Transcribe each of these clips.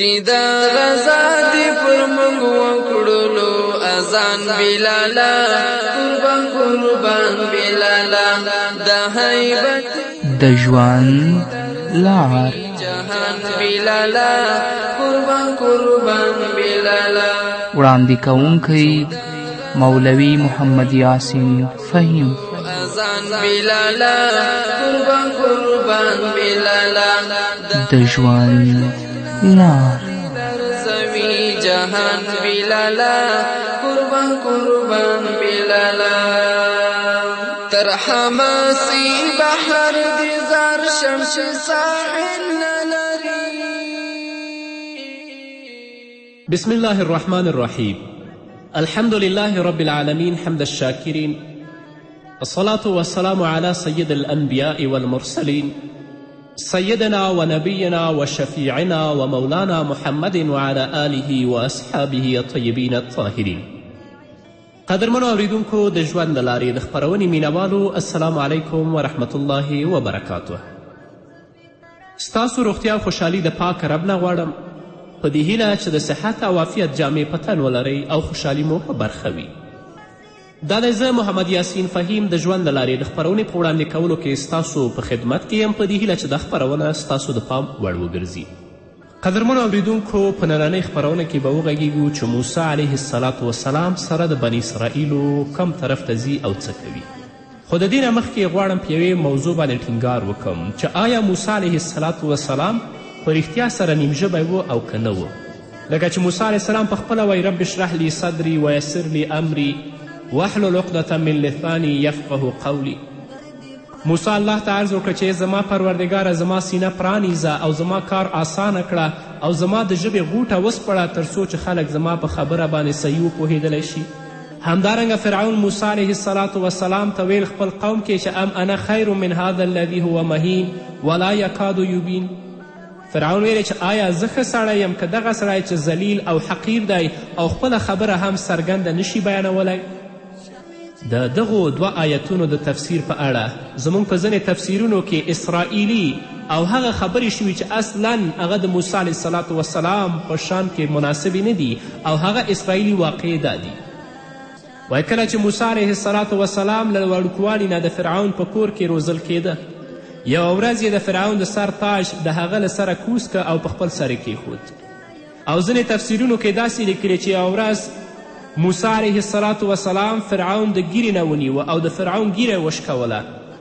چې د غزا دی پر موږ وکړلو اذان بلالا قربان قربان بلالا د هیبت د ژوند لار جهان بلالا قربان قربان بلالا وړاندې کوونکی مولوی محمد یاسین فهیم اذان بلالا قربان قربان بلالا د ژوند نار لرزوی جهان بلالا قربان قربان بلالا ترحم حماسی بحر دی زار شمش ساحل نلری بسم الله الرحمن الرحيم الحمد لله رب العالمين حمد الشاكرين الصلاة والسلام على سيد الأنبياء والمرسلين سيدنا ونبينا وشفيعنا ومولانا محمد وعلى آله واصحابه الطيبين الطاهرين قدرمنو اوریدونکو د ژوند د لارې د خپرونې مینوالو السلام علیکم ورحمة الله وبرکاته ستاسو روغتیا او خوشحالي د پاک رب نه غواړم په دې هیله چې د صحت او عافیت جامې په تن ولرئ او خوشحالي مو په برخه وي دا دی زه محمد یاسین فهیم د ژوند د لارې د خپرونې په وړاندې کولو کې ستاسو په خدمت کې یم په دې هیله چې دا خپرونه ستاسو د پام وړ وګرځي قدرمنو اوریدونکو په نننۍ خپرونه کې به وغږیږو چې موسی علیه السلام وسلام سره د بني اسرائیلو کم طرف ته ځي او څه کوي خو د دې نه مخکې غواړم په یوې موضوع باندې ټینګار وکم چې آیا موسی علیه السلام په رښتیا سره نیم ژبی و او که نه و لکه چې موسی علیه السلام په خپله وایي رب اشرح لی صدري ویسر لی امري واحلل عقدة من لساني یفقه قولی موسی الله ته عرض وکړه چې زما پروردګاره زما سینه پرانیزه او زما کار آسانه کړه او زما د ژبې غوټه وسپړه تر څو چې خلک زما په خبره باندې صحیح وپوهېدلی شي همدارنګه فرعون موسی علیه السلام وسلام ته ویل خپل قوم کې چې ام انا خیر من هذا الذي هو مهین ولا یکادو یبین فرعون ویلی چې آیا زه ښه سړی یم که دغه سړی چې ذلیل او حقیر دی او خپله خبره هم څرګنده نشي بیانولی د دغو دوه آیتونو د تفسیر په اړه زموږ په ځینې تفسیرونو کې اسرائیلی او هغه خبرې شوي چې اصلا هغه د موسی علیه السلام وسلام په شان کې مناسبې نه دي او هغه اسرائیلي واقعې دا دي وایي کله چې موسی علیه السلام وسلام له وړوکوالي نه د فرعون په کور کې روزل کېده یوه ورځ یې د فرعون د سر تاج د هغه له سره کوز که او په خپل سر یې کیښود او ځینې تفسیرونو کې داسې لیکلي چې یوه ورځ موسی علیه السلام وسلام فرعون د ګیرې نه ونیوه او د فرعون ګیره وشکوله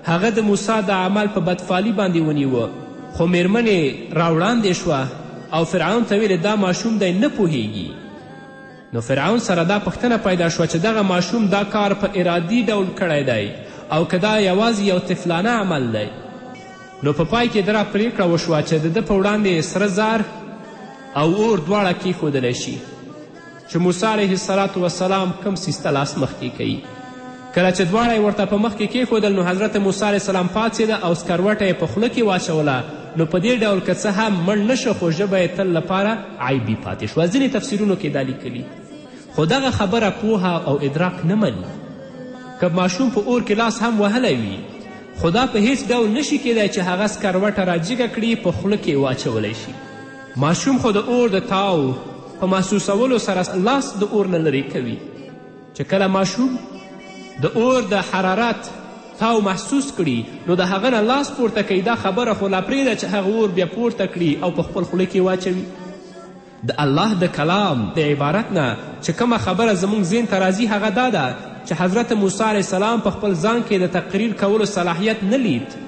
هغه د موسی د عمل په بدفالي باندې ونیوه خو میرمن یې راوړاندې شوه او فرعون ته ویلې دا ماشوم دی نه پوهیږي نو فرعون سره دا پوښتنه پیدا شوه چې دغه ماشوم دا کار په ارادي ډول کړی دی او که دا یوازې یو طفلانه عمل دی نو په پا پای کې دغه پریکړه وشوه چې د ده په وړاندې سره زار او اور دواړه کیښودلی شي چې موسی علیه السلام وسلام کم سیسته لاس مخکې کوي کله چې دواړه یې ورته په مخکې کیښودل نو حضرت موسی علیه السلام پاڅېده او سکروټه یې په خوله کې واچوله نو په دې ډول که څه هم مړ نه شو خو ژبه تل لپاره عیبي پاتې شوه ځینې تفسیرونو کې دا لیکلي خو دغه خبره پوهه او ادراک نه مني که ماشوم په اور کې لاس هم وهلی وي خدا په هیڅ ډول نشي کیدای چې هغه سکروټه راجیګه کړي په خوله کې واچولی شي ماشوم خو د اور د تاو په محسوسولو سره لاس د اور نه لرې کوي چې کله ماشوم د اور د حرارت تاو محسوس کړي نو د هغه نه لاس پورته کوي دا خبره خو لا پرېږده چې هغه اور بیا پورته کړي او په خپل خوله کې واچوي د الله د کلام د عبارت نه چې کومه خبره زموږ ذهن ته راځي هغه دا ده چې حضرت موسی علیه السلام په خپل ځان کې د تقریر کولو صلاحیت نه لید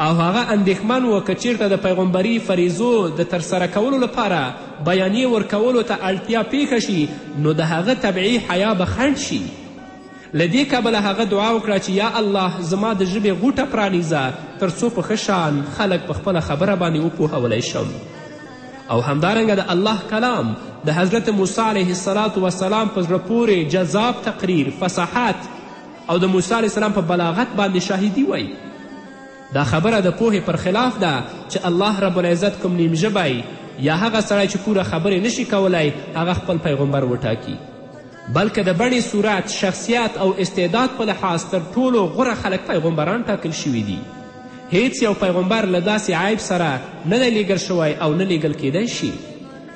او هغه اندېښمن و که چیرته د پیغمبري فریضو د ترسره کولو لپاره بیانیې ورکولو ته اړتیا پیښه شي نو د هغه طبعي حیا به خنډ شي له دې کبله هغه دعا وکړه چې یا الله زما د ژبې غوټه پرانیزه تر څو په ښه شان خلک په خپله خبره باندې وپوهولی شم او همدارنګه د الله کلام د حضرت موسی علیه السلام په زړه پورې جذاب تقریر فصاحت او د موسی علیه السلام په بلاغت باندې شاهدي وایي دا خبره د پوهې پر خلاف ده چې الله رب العزت کوم نیم ژبی یا هغه سړی چې پوره خبرې نشي کولی هغه خپل پیغمبر وټاکي بلکې د بڼې صورت شخصیت او استعداد په لحاظ تر ټولو غوره خلک پیغمبران ټاکل شوي دي هیڅ یو پیغمبر له داسې عیب سره نه دی لیږل شوی او نه لیږل کیدی شي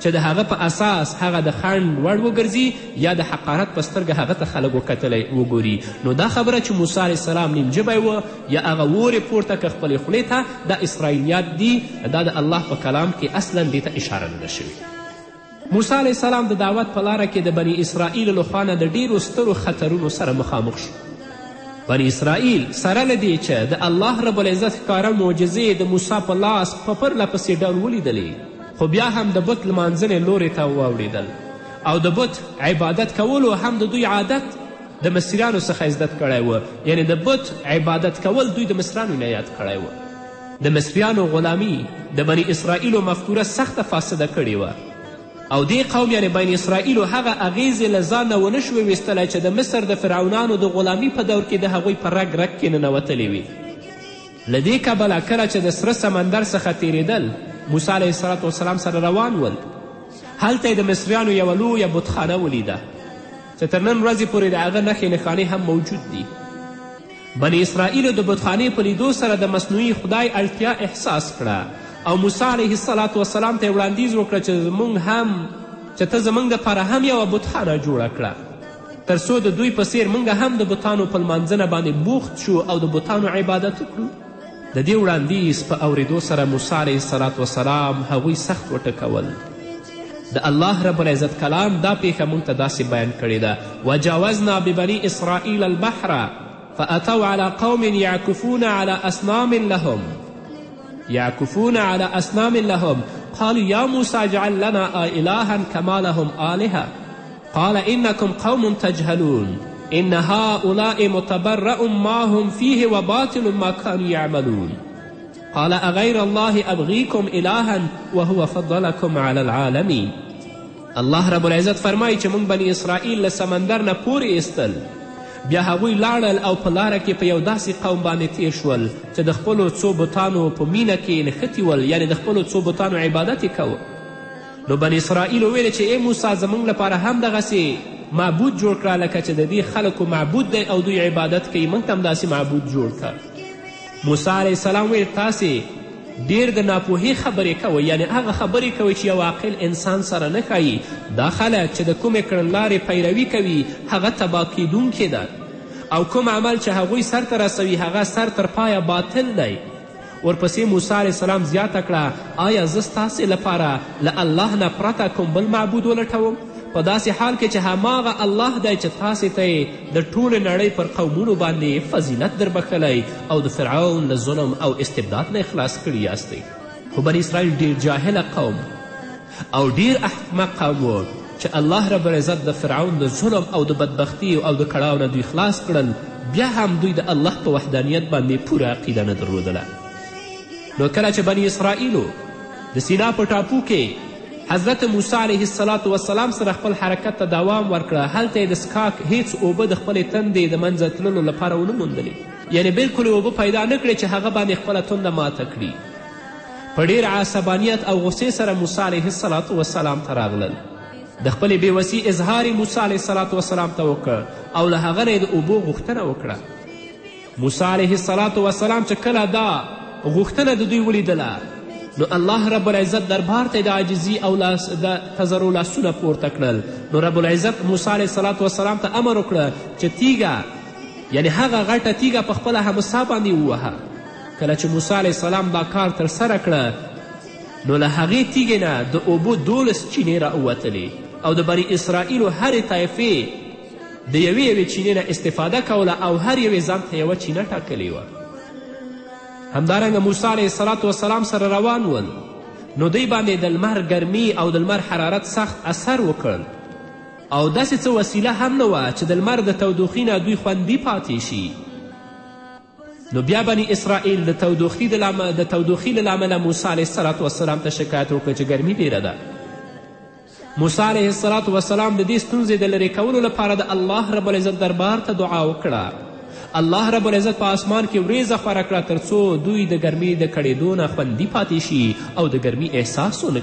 چې د هغه په اساس هغه د خنډ وړ وګرځي یا د حقارت په سترګه هغه ته خلک وکتلی وګوري نو دا خبره چې موسی علیه السلام نیم ژبی و یا هغه اور یې پورته که خپلې خولې ته دا اسرائیلیات دي دا د الله په کلام کې اصلا دې ته اشاره نه ده شوې موسی علیه السلام د دعوت په لاره کې د بني اسرائیل لخوا نه د ډیرو سترو خطرونو سره مخامخ شو بني اسرائیل سره له دې چې د الله رب العزت ښکاره معجزې د موسی په لاس په پرله پسې ډول ولیدلې خو بیا هم د بت لمانځنې لورې ته واوړېدل او د بت عبادت کولو هم د دوی عادت د مصریانو څخه عزدت کړی و یعنی د بت عبادت کول دوی د مصرانو نه یاد کړی و د مصریانو غلامی د بني اسرائیلو مفکوره سخته فاسده کړې وه او دې قوم یعنی بین اسرائیلو هغه اغیزې له ځانه ونه شوې ویستلی چې د مصر د فرعونانو د غلامی په دور کې د هغوی په رګ رګ کې ننوتلې وي له دې کبله کله چې د سره سمندر څخه تیریدل موسی علیه السلام وسلام سره روان ول هلته یې د مصریانو یوه لویه بتخانه ولیده چې تر نن ورځې پورې د هغه نښې نښانې هم موجود دي بني اسرائیلو د بتخانې په لیدو سره د مصنوعي خدای اړتیا احساس کړه او موسی علیه السلام وسلام ته یې وړاندیز وکړه چې زموږ هم چې ته زموږ دپاره هم یوه بتخانه جوړه کړه تر څو د دوی په څیر موږ هم د بتانو په لمانځنه باندې بوخت شو او د بتانو عبادت وکړو د دې وړاندیز په اوریدو سره موسی علیه السلام وسلام هغوی سخت وټکول د الله رب العزت کلام دا پیښه موږ ته داسې بیان کړې ده وجاوزنا ببني اسرائیل البحر فاتوا على قوم یعکفون على اصنام لهم یعکفون على اصنام لهم قالوا یا موسی اجعل لنا الها كما لهم آلهة قال انکم قوم تجهلون ان هؤلاء متبرأ ما هم فيه وباطل ما كانوا يعملون قال أغير الله أبغيكم إلها وهو فضلكم على العالمين الله رب العزت فرمایي چې موږ بني اسرائیل له سمندر نه پورې ایستل بیا هغوی لاړل او په لاره کې په یو داسې قوم باندې تیر شول چې د خپلو څو بوتانو په مینه کې نښتي ول یعنی د خپلو څو بوتانو عبادت یې نو بن اسرائیل ویل چې ای موسی زموږ لپاره هم دغسې معبود جوړ کړه لکه چې د دې خلکو معبود دی او دوی عبادت کوي موږ ته هم داسې معبود جوړ کړه موسی علیه السلام ویل تاسې ډیر د ناپوهۍ خبرې کوئ یعنی هغه خبرې کوئ چې یو عاقل انسان سره نه ښایي دا خلک چې د کومې کړنلارې پیروي کوي هغه تبا کیدونکې ده او کوم عمل چې هغوی سرته رسوي هغه سر تر پایه باطل دی ورپسې موسی علیه السلام زیاته کړه آیا زه ستاسې لپاره له الله نه پرته کوم بل معبود ولټوم په داسې حال کې چې هماغه الله دی چې تاسې ته یې د ټولې نړۍ پر قومونو باندې فضیلت دربښلی او د فرعون له ظلم او استبداد نه خلاص کړي یاستئ خو بني اسرائیل ډیر جاهله قوم او ډیر احمق قوم و چې الله رب العزت د فرعون د ظلم او د بدبختی او د کړاو نه دوی خلاص کړل بیا هم دوی د الله په وحدانیت باندې پوره عقیده نه درلودله نو کله چې بني اسرائیلو د سینا په ټاپو کې حضرت موسی علیه السلام سره خپل حرکت ته دوام ورکړه هلته یې د سکاک هیڅ اوبه د خپلې تندې د منځه تللو لپاره ونه موندلې یعنی بلکل اوبه پیدا نه کړې چې هغه باندې خپله تنده ماته کړي په ډیر عصبانیت او غصې سره موسی علیه السلام ته راغلل د خپلې بېوسي اظهار موسی علیه السلام ته وکړ او له هغه نه د اوبو غوښتنه وکړه موسی علیه السلام چې کله دا غوښتنه د دوی ولیدله نو الله رب العزت دربار ته د عاجزي او د تزرو لاسونه پورته کړل نو رب العزت موسی علیه صلات وسلام ته امر وکړه چې تیږه یعنی هغه غټه تیږه په خپله همسا باندې ووهه کله چې موسی علیه السلام دا کار ترسره کړه نو له هغې تیږې نه د اوبو دولس چینې راووتلې او د بری اسرائیلو هرې طایفې د یوې یوې چینې نه استفاده کوله او هر یوې ځان ته یوه چینه ټاکلې وه همدارنګه موسی علیه السلام وسلام سره روان ول نو دوی باندې د لمر ګرمي او د لمر حرارت سخت اثر وکړ او داسې څه وسیله هم نه وه چې د لمر د تودوخې نه دوی خوندي پاتې شي نو بیا بني اسرائیل د تودوخې د تودوخې له لامله موسی علیه السلام وسلام ته شکایت وکړ چې ګرمي ډېره ده موسی علیه السلام وسلام د دې ستونزې د لرې کولو لپاره د الله ربالعزت دربار ته دعا وکړه الله رب العزت په آسمان کې وریځه خپره کړه تر څو دوی د ګرمۍ د کړېدو نه خوندي پاتې شي او د ګرمۍ احساس ونه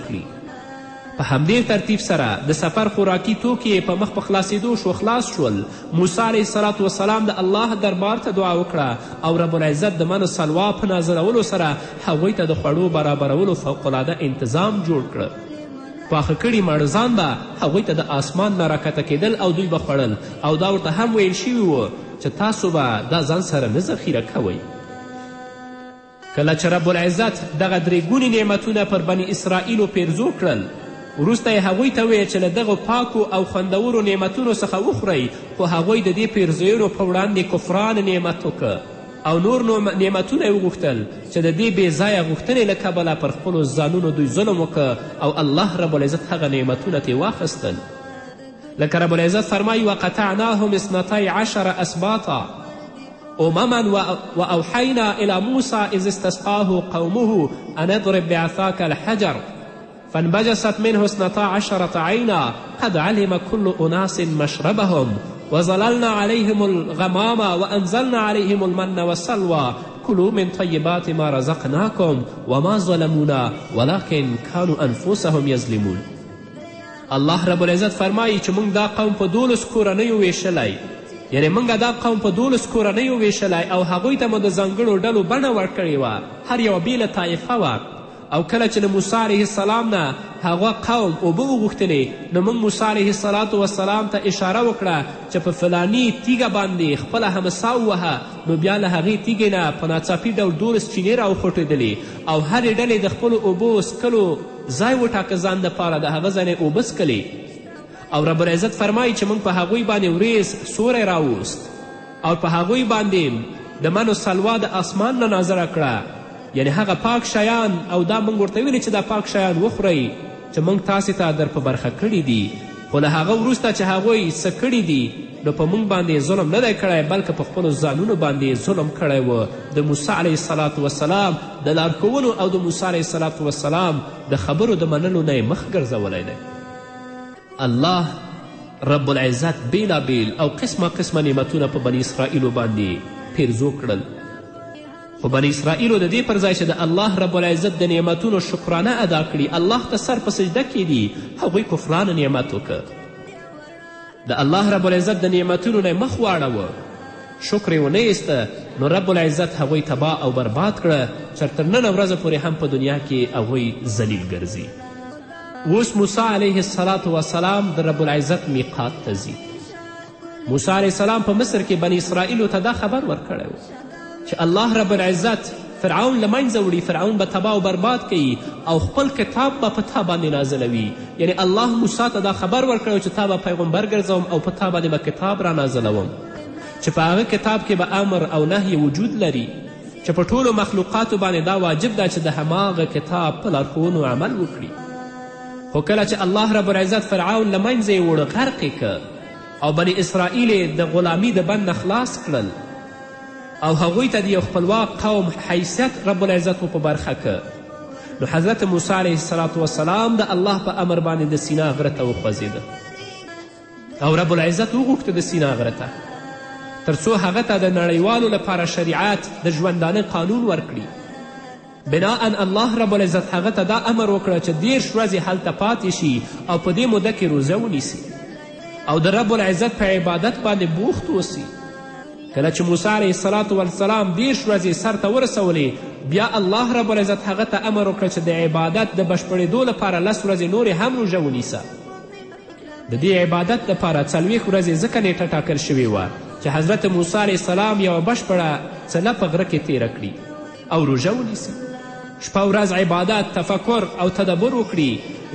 په همدې ترتیب سره د سفر خوراکي توکي په مخ په خلاصېدو شو خلاص شول موسی علیه صلات وسلام د الله دربار ته دعا وکړه او رب العزت د من سلوا په نازلولو سره هغوی ته د خوړو برابرولو فوقالعاده انتظام جوړ کړه پاخه کړي مړزان به هغوی ته د آسمان نه راکته کېدل او دوی به خوړل او دا ورته هم ویل شوي وو چې تاسو به دا ځان سره نه ذخیره کوئ کله چې رب العزت دغه درې ګونې نعمتونه پر بني اسرائیلو پیرزو کړل وروسته یې هغوی ته ویل چې له دغو پاکو او خوندورو نعمتونو څخه وخورئ خو هغوی د دې پیرزوینو په وړاندې کفران نعمت وکړه او نور نعمتونه یې وغوښتل چې د دې بې ځایه غوښتنې له کبله پر خپلو ځانونو دوی ظلم وکړه او الله رب العزت هغه نعمتونه ترې واخیستل لکه رب العزت فرمایی وقطعناهم اثنتی عشر اسباطا امما واوحینا الى موسی اذ استسقاه قومه ان اضرب بعثاک الحجر فانبجست منه اثنتا عشرة عینا قد علم كل اناس مشربهم وظللنا عليهم الغمام وأنزلنا عليهم المن والسلوى كلوا من طيبات ما رزقناكم وما ظلمونا ولكن كانوا أنفسهم يظلمون الله رب العزت فرمایي چې موږ دا قوم په دولس کورنیو ویشلی یعنې موږ دا قوم په دولس کورنیو ویشلی او هغوی ته مو د ځانګړو ډلو بڼه ورکړې وه هر یوه بېله طایفه وه او کله چې له موسی علیه السلام نه هغه قوم اوبه وغوښتلې نو موږ موسی علیه السلام وسلام ته اشاره وکړه چې په فلانی تیږه باندې خپله همسا ووهه نو بیا له هغې تیږې نه په ناڅاپي ډول دولس چینې راوخوټېدلې او هرې ډلې د خپلو اوبو څکلو ځای وټاکه ځان دپاره د هغه ځای نه اوبه څکلې او رب العزت فرمایي چې موږ په هغوی باندې وریځ سوری راوست او په هغوی باندې د منو سلوا د اسمان نه نازله کړه یعنی هغه پاک شیان او دا موږ ورته ویلي چې دا پاک شیان وخورئ چې موږ تاسې ته در په برخه کړي دي خو له هغه وروسته چې هغوی څه کړي دي نو په موږ باندې ظلم نه دی کړی بلکې په خپلو ځانونو باندې ظلم کړی و د موسی علیه صلات وسلام د لارښوونو او د موسی علیه صلات وسلام د خبرو د منلو نه مخ ګرځولی دی الله رب العزت بیلابیل او قسمه قسمه نعمتونه په بني اسرائیلو باندې پیرزو کړل خو بني اسرائیلو د دې پر ځای چې د الله رب العزت د نعمتونو شکرانه ادا کړي الله ته سر په سجده کیدي هغوی کفرانو نعمت وکړ د الله رب العزت د نعمتونو نه مخ واړوه شکر یې ونه ایسته نو رب العزت هغوی تباه او برباد کړه چې تر ننه ورځه پورې هم په دنیا کې هغوی ذلیل ګرځي اوس موسی علیه السلام وسلام د رب العزت میقات ته ځي موسی علیه السلام په مصر کې بني اسرائیلو ته دا خبر ورکړی و چې الله رب العزت فرعون له منځه وړي فرعون به تبا او برباد کوي او خپل کتاب به په تا باندې نازلوي یعنی الله موسی ته دا خبر ورکړی چې تا به پیغمبر ګرځوم او په تا باندې به کتاب را نازلوم چې په هغه کتاب کې به امر او نهی وجود لري چې په ټولو مخلوقاتو باندې دا واجب ده چې د هماغه کتاب په لارښوونو عمل وکړي خو کله چې الله رب العزت فرعون له منځه یې وړ غرق او بني اسرائیل د غلامي د بند خلاص کړل او هغوی ته د یو خپلواک قوم حیثیت رب العزت په برخه که نو حضرت موسی علیه السلام وسلام د الله په امر باندې د سینا غره ته وخوځېده او رب العزت وغوښته د سینا غره ته تر څو هغه ته د نړیوالو لپاره شریعت د ژوندانه قانون ورکړي بناء الله رب العزت هغه ته دا امر وکړه چې دیرش ورځې هلته پاتې شي او په دې موده کې روزه ونیسي او د رب العزت په عبادت باندې بوخت اوسي کله چې موسی علیه السلام والسلام دېرش ورځې سرته ورسولې بیا الله رب العزت هغه ته امر وکړه چې د عبادت د بشپړېدو لپاره لس ورځې نورې هم روژه ونیسه د دې عبادت لپاره څلوېښت ورځې ځکه نیټه ټاکل شوې وه چې حضرت موسی علیه السلام یوه بشپړه څله په غره کې تېره کړي او روژه ونیسي شپه ورځ عبادت تفکر او تدبر وکړي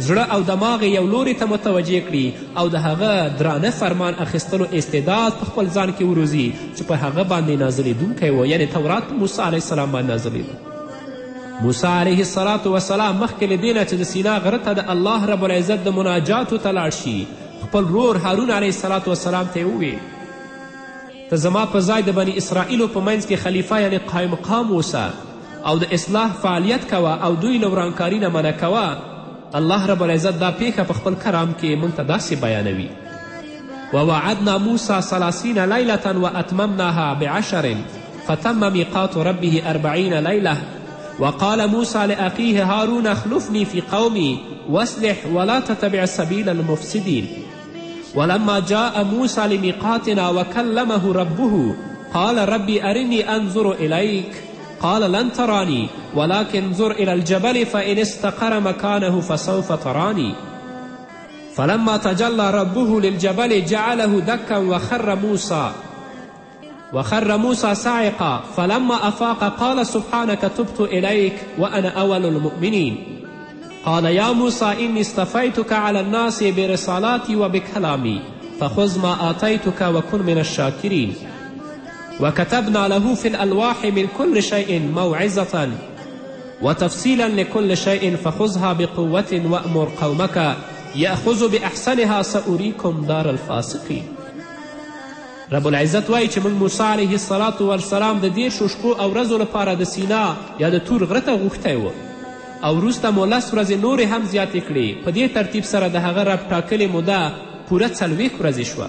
زړه او دماغ یو لوري ته متوجه کړي او د هغه درانه فرمان اخیستلو استعداد په خپل ځان کې وروزي چې په هغه باندې نازلیدونکی و یعنی تورات په موسی علیه السلام باندې نازلیده موسی علیه السلام وسلام مخکې له دې نه چې د سینا غره ته د الله رب العزت د مناجاتو ته لاړ شي خپل رور هارون علیه السلام ته یې وویل ته زما په ځای د بني اسرائیلو په منځ کې خلیفه یعنی قایم مقام اوسه او د اصلاح فعالیت کوه او دوی له ورانکاري نه منع کوه الله رب العزت دا پیښه په خپل کرام کې موږ ته داسې بیانوي ووعدنا موسى ثلاثین لیلة واتممناها بعشر فتم میقات ربه اربعین لیله وقال موسى لأخيه هارون اخلفني في قومي واصلح ولا تتبع سبيل المفسدين ولما جاء موسى لميقاتنا وكلمه ربه قال ربي أرني أنظر إليك قال لن تراني ولكن انظر إلى الجبل فإن استقر مكانه فسوف تراني فلما تجلى ربه للجبل جعله دكا وخر موسى وخر موسى صاعقا فلما أفاق قال سبحانك تبت إليك وأنا أول المؤمنين قال يا موسى إني اصطفيتك على الناس برسالاتي وبكلامي فخذ ما آتيتك وكن من الشاكرين وكتبنا له في الألواح من كل شيء موعظة وتفصيلا لكل شيء فخذها بقوة وأمر قومك یأخذو بأحسنها سأوریکم دار الفاسقین رب العزت وایي چې موږ موسی علیه السلام والسلام د دېرشو شپو او ورځو لپاره د سینا یا د تور غره ته غوښتی و او وروسته مو لس ورځې نورې هم زیاتې کړې په دې ترتیب سره د هغه رب ټاکلې موده پوره څلوېښت ورځې شوه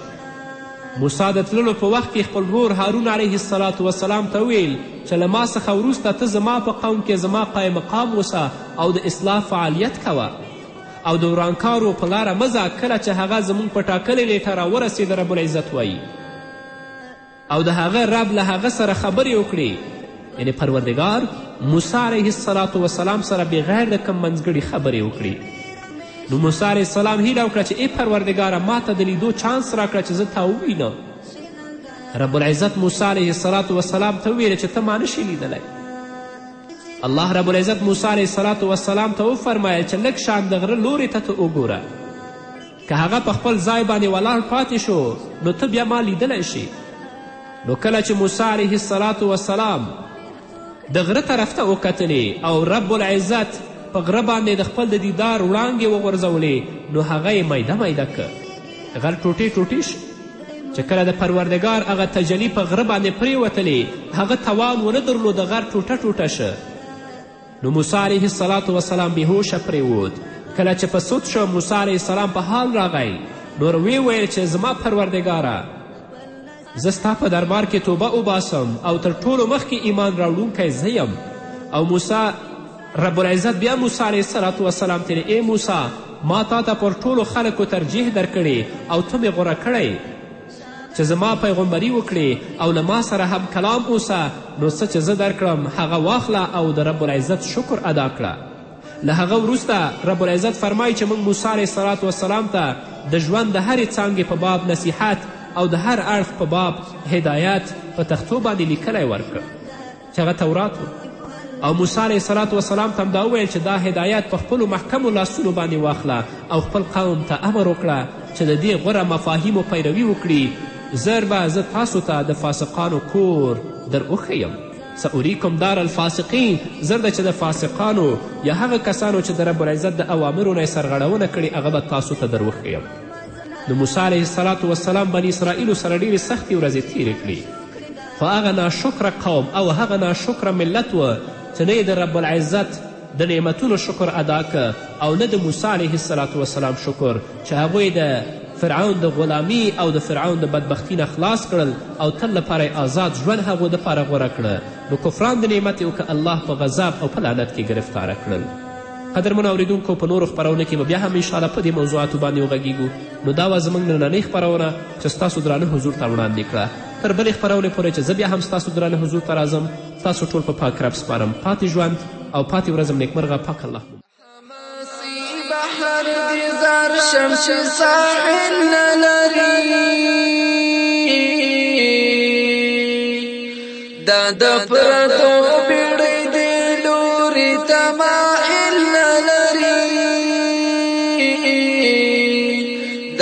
موسی د تللو په وخت کې خپل ورور هارون علیه السلام وسلام ته ویل چې له ما څخه وروسته ته زما په قوم کې زما قایم مقام اوسه او د اصلاح فعالیت کوه او د ورانکارو په لاره مه کله چې هغه زموږ په ټاکلې نیټه راورسېد رب العزت وایي او د هغه رب له هغه سره خبرې وکړي یعنې پروردګار موسی علیه السلام سره بغیر د کم منځګړي خبرې وکړي نو موسی علیه السلام هیله وکړه چې ای پروردګاره ما ته د لیدو چانس راکړه چې زه تا ووینم رب العزت موسی علیه الصلات وسلام ته وویله چې ته ما نشې لیدلی الله رب العزت موسی علیه الصلات وسلام ته وفرمایل چې لږ شان د غره لورې ته ته وګوره که هغه په خپل ځای باندې ولاړ پاتې شو نو ته بیا ما لیدلی شي نو کله چې موسی علیه الصلات وسلام د غره طرف ته وکتلې او رب العزت په غره باندې د خپل د دیدار وړانګې وغورځولې نو هغه یې میده میده که غر ټوټې ټوټې شو چې کله د پروردګار هغه تجلی په غره باندې پرېوتلې هغه توان ونه درلود د غر ټوټه ټوټه شه نو موسی علیه السلام وسلام بېهوشه پرېوت کله چې په سود شو موسی علیه السلام په حال راغی نور وی ویل چې زما پروردګاره زه ستا په دربار کې توبه وباسم او تر ټولو مخکې ایمان راوړونکی زه یم او موسی رب العزت بیا موسی علیه السلام وسلام ترې ای موسی ما تا ته پر ټولو خلکو ترجیح درکړې او ته مې غوره کړی چې زما پیغمبري وکړې او له ما سره هم کلام اوسه نو څه چې زه درکړم هغه واخله او د رب العزت شکر ادا کړه له هغه وروسته رب العزت فرمایي چې موږ موسی علیه السلام وسلام ته د ژوند د هرې څانګې په باب نصیحت او د هر اړخ په باب هدایت په تختو باندې لیکلی ورکړ چې هغه تورات و او موسی علیه صلات وسلام ته دا وویل چې دا هدایت په خپلو محکمو لاسونو باندې واخله او خپل قوم ته امر وکړه چې د دې غوره مفاهیمو پیروي وکړي زر به زه تاسو ته تا د فاسقانو کور در وښیم ساوریکم دار الفاسقین زر ده چې د فاسقانو یا هغه کسانو چې د رب العزت د اوامرو نه یې سرغړونه کړې هغه به تاسو ته در وښیم د موسی علیه السلام وسلام بني اسرائیلو سره ډېرې سختې ورځې تیرې کړې خو هغه ناشکره قوم او هغه ناشکره ملت و ته نه د رب العزت د نعمتونو شکر ادا که او نه د موسی علیه السلام وسلام شکر چې هغوی د فرعون د غلامی او د فرعون د بدبختی نه خلاص کړل او تل لپاره آزاد ژوند هغو دپاره غوره کړه نو کفران د نعمت یې که الله په غذاب او په لعنت کې ګرفتاره کړل قدرمنو اوریدونکو په نورو خپرونو کې به بیا هم انشاءالله په دې موضوعاتو باندې وغږیږو نو دا وه زموږ نننۍ خپرونه چې ستاسو درانه حضور ته وړاندې کړه تر بلې خپرونې پورې چې زه بیا هم ستاسو درانه حضور ته راځم تاسو ټول په پاک رب سپارم پاتې ژوند او پاتې ورځم نیکمرغه پاک الله بحر دی زار شمش ساحل نلری دا د پردو پیړې دی لوري تمایل نلری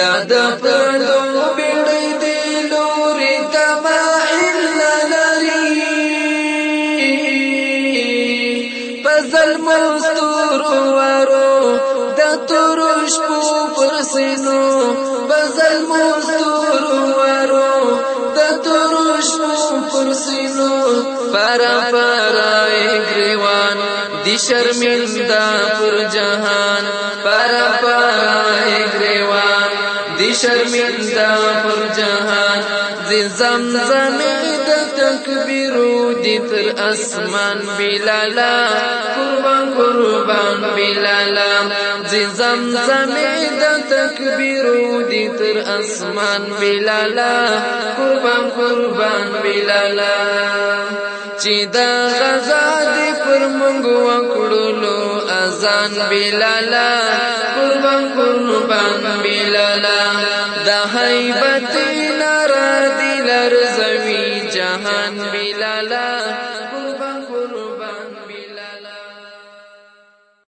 دا د پردو دی شرمنده پر جهان پر پر گریوان دی شرمنده پر جهان زمزمه د تکبیرو دی تر اسمان بلالا قربان قربان بلالا زم زم د تکبیرو دی تر اسمان بلالا قربان قربان بلالا چې دا غزاد پر مونږ وکړلو اذان بلالا قربان قربان بلالا د هیبت I love.